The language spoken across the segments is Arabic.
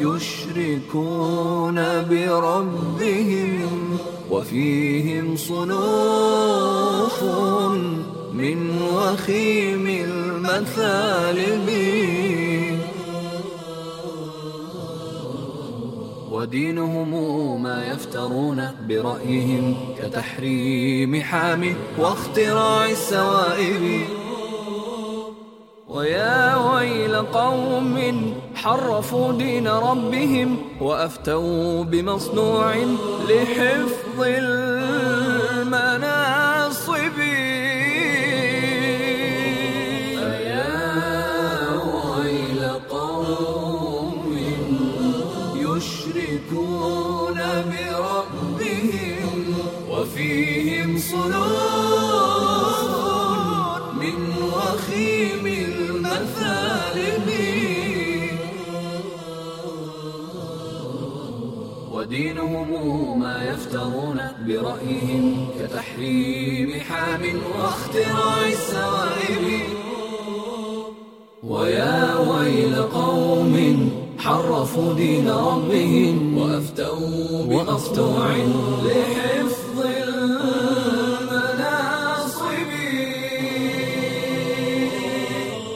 يشركون بربهم وفيهم صنوف من وخيم المثالب. ودينهم ما يفترون برأيهم كتحريم حام واختراع السوائب. ويا ويل قوم حرفوا دين ربهم وأفتوا بمصنوع لحفظ المناصب. فيا ويل قوم يشركون بربهم وفيهم صنوف ودينهم ما يفترون برأيهم كتحريم حام واختراع السوائب ويا ويل قوم حرفوا دين ربهم وأفتوا بمقطوع لحفظ المناصب.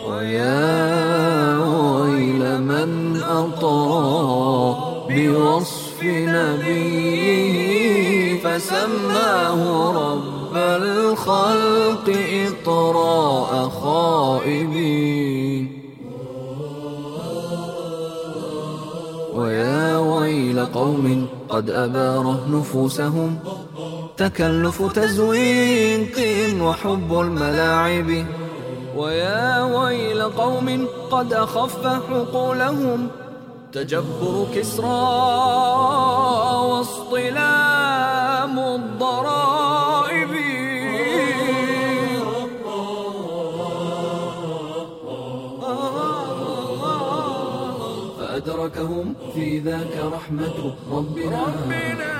ويا ويل من أطاع بوصف نبيه فسماه رب الخلق إطراء خائبين. ويا ويل قوم قد أباره نفوسهم تكلف تزويق وحب الملاعب. ويا ويل قوم قد أخف حقولهم تجبر كسرى فأدركهم في ذاك رحمة ربنا, ربنا.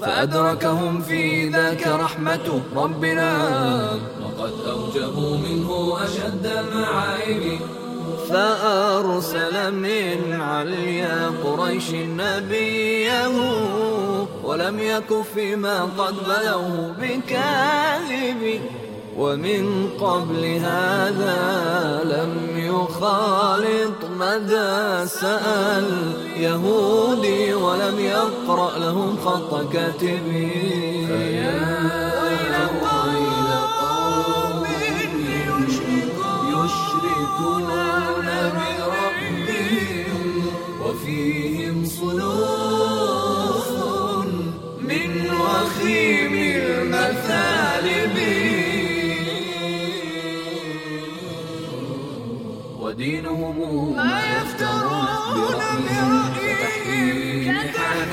فأدركهم في ذاك رحمة ربنا. وقد أوجبوا منه أشد المعايب. فأرسل من عليا قريش نبيه ولم يك فيما قد بلوه بكاذب ومن قبل هذا لم يخالط مدى سأل يهودي ولم يقرأ لهم خط كاتبين ودينهم ما يفترون برأيهم كتحريم حام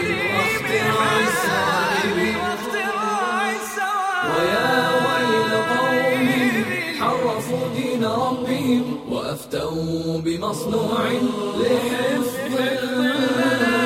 واختراع السوائب. ويا ويل قوم حرفوا دين ربهم وأفتوا بمصنوع لحفظ المال